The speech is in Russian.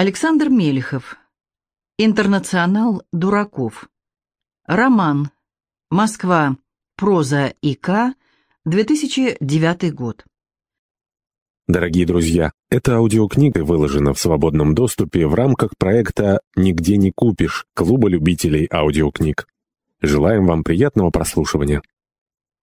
Александр Мелехов. Интернационал дураков. Роман. Москва. Проза ИК. 2009 год. Дорогие друзья, эта аудиокнига выложена в свободном доступе в рамках проекта «Нигде не купишь» Клуба любителей аудиокниг. Желаем вам приятного прослушивания.